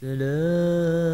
سلاما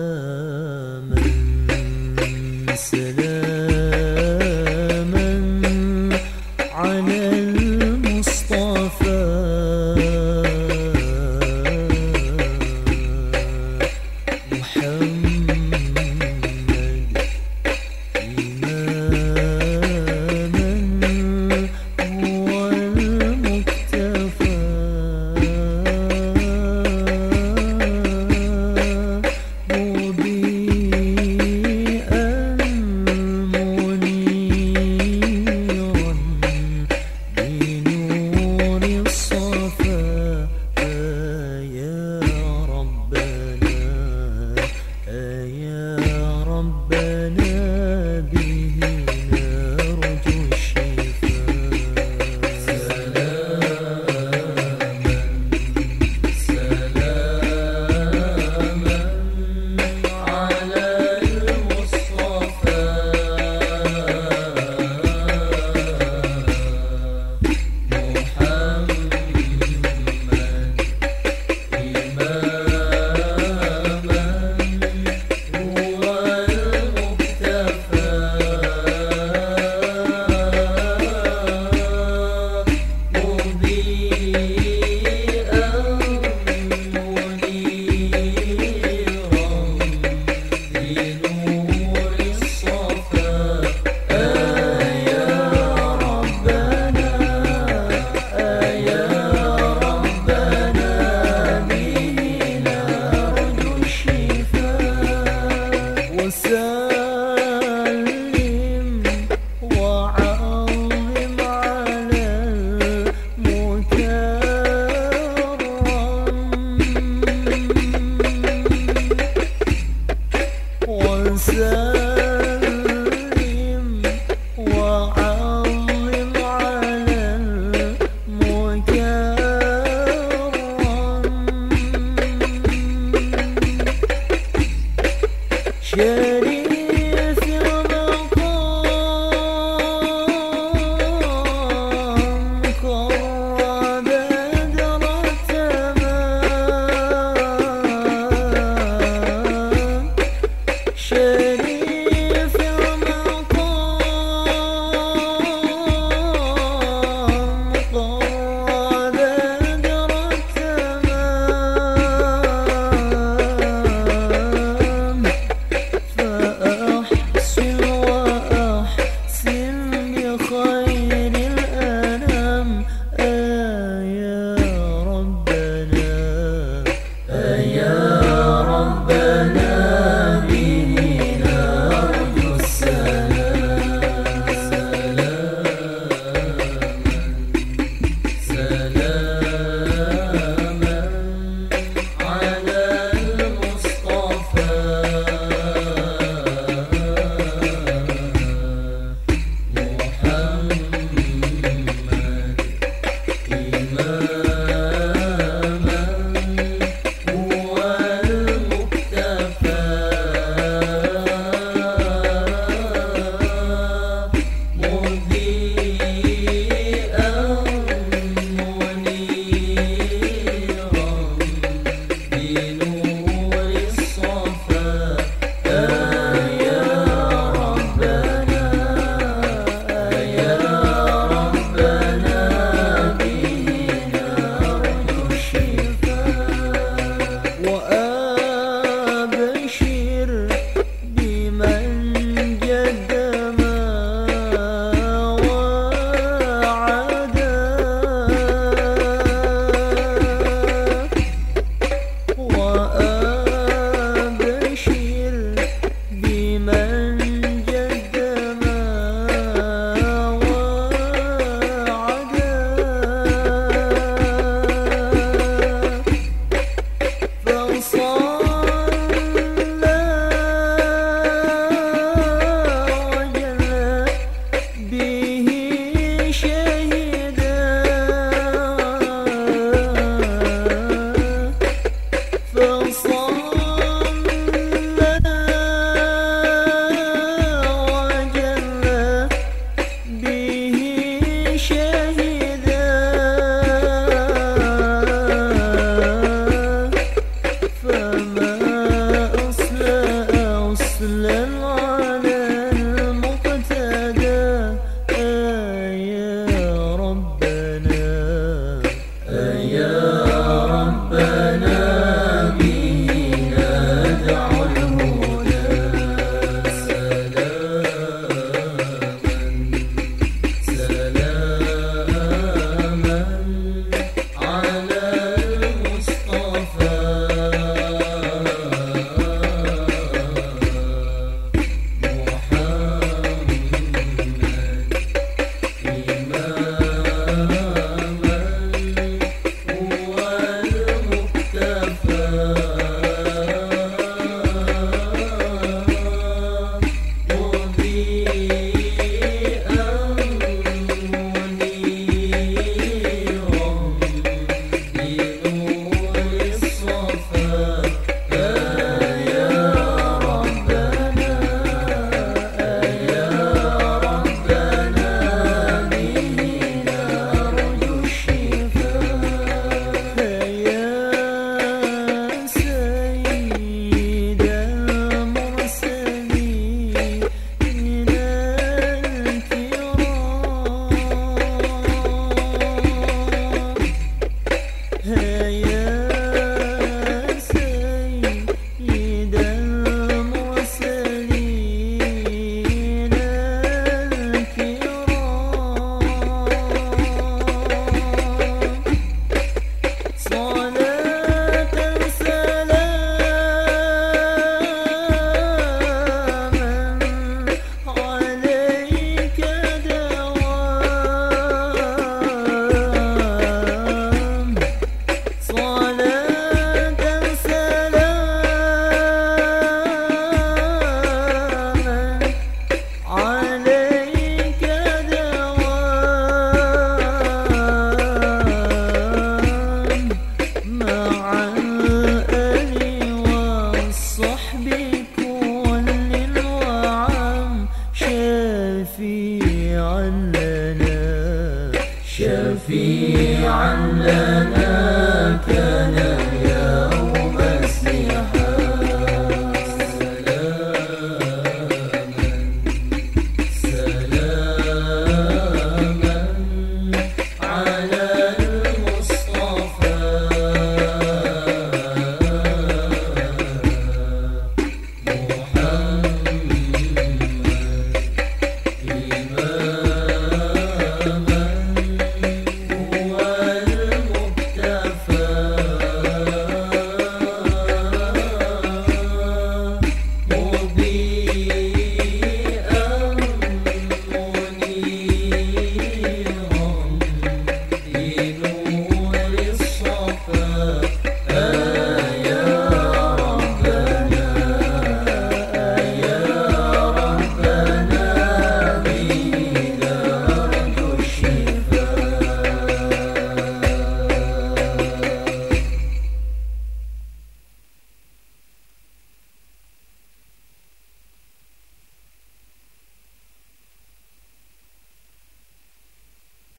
London.